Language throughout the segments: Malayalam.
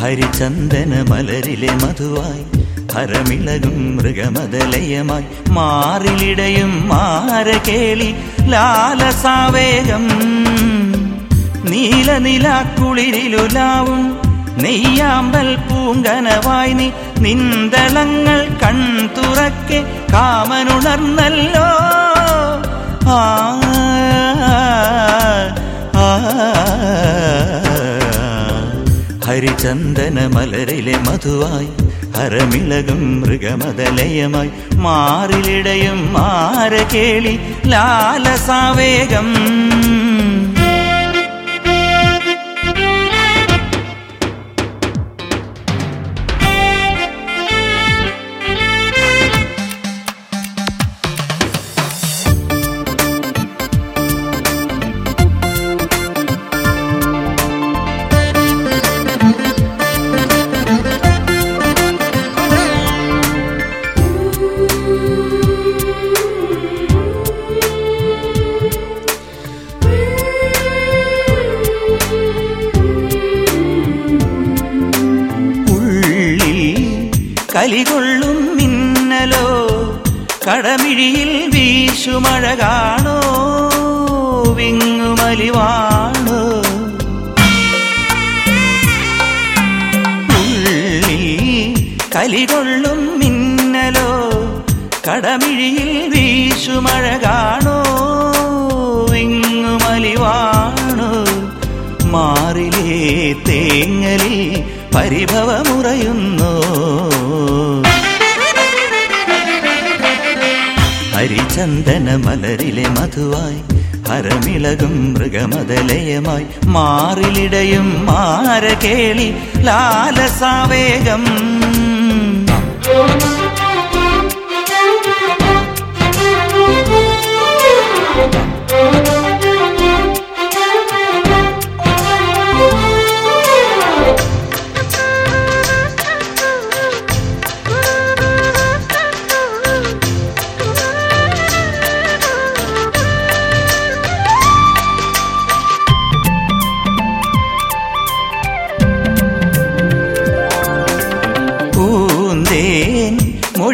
ഹരിചന്ദന മലരിലെ മധുവായി ഹരമിളകും മൃഗമതലയമായി മാറിലിടയും മാരകേളി ലാലസാവേഗം. നീലനിലാക്കുളിരിലുലാവും നെയ്യാമ്പൽ പൂങ്കനവായി നീ നിന്തളങ്ങൾ കൺതുറക്കെ കാമനുണർന്നല്ലോ. ആ ഹരിചന്ദന മലരിലെ മധുവായി ഹരമിളകും മൃഗമതലയമായി മാറിലിടയും മാരകേളി ലാലസാവേഗം. കലികൊള്ളും മിന്നലോ കടമിഴിയിൽ വീശുമഴ കാണോ വിങ്ങുമലിവാണോ? ഉള്ളിൽ കലികൊള്ളും മിന്നലോ കടമിഴിയിൽ വീശുമഴ കാണോ വിങ്ങുമലിവാണോ? മാറിലേ തേങ്ങലിൽ പരിഭവമുറയുന്നു. ഹരിചന്ദന മലരിലെ മധുവായി ഹരമിളകും മൃഗമതലയമായി മാറിലിടയും മാരകേളി ലാലസാവേഗം.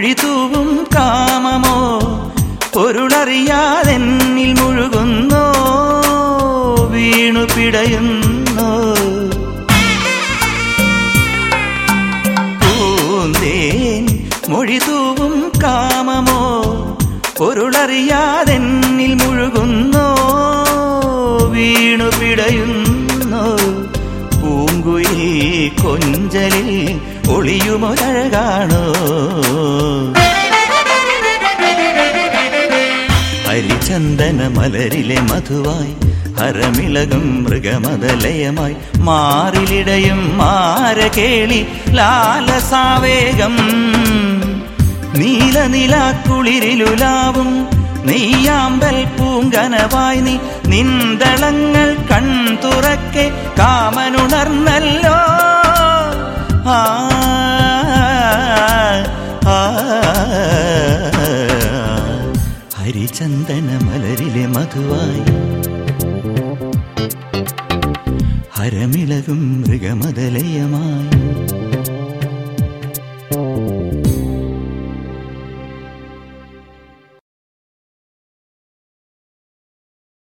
മൊഴി തൂവും കാമമോ? പൊരുളറിയാതെന്നിൽ മുഴുകുന്നോ? വീണു പിടയുന്നോ? പൂന്തേൻ മൊഴി തൂവും കാമമോ? പൊരുളറിയാതെന്നിൽ മുഴുകുന്നോ? വീണു പിടയുന്നോ? ഒളിയുമൊരഴകാണോ ഹരിചന്ദന മലരിലെ മധുവായി ഹരമിളകും മൃഗമതലയമായി മാറിലിടയും മാരകേളി ലാലസാവേഗം. നീലനിലാക്കുളിരിലുലാവും നെയ്യാമ്പൽ പൂങ്കനവായി നീ നിന്തളങ്ങൾ കൺതുറക്കെ കാമനുണർന്നല്ലോ ഹരിചന്ദന മലരിലെ മധുവായി. ഹരമിളകും മൃഗമതലയമായി.